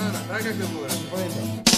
Dai Vai então.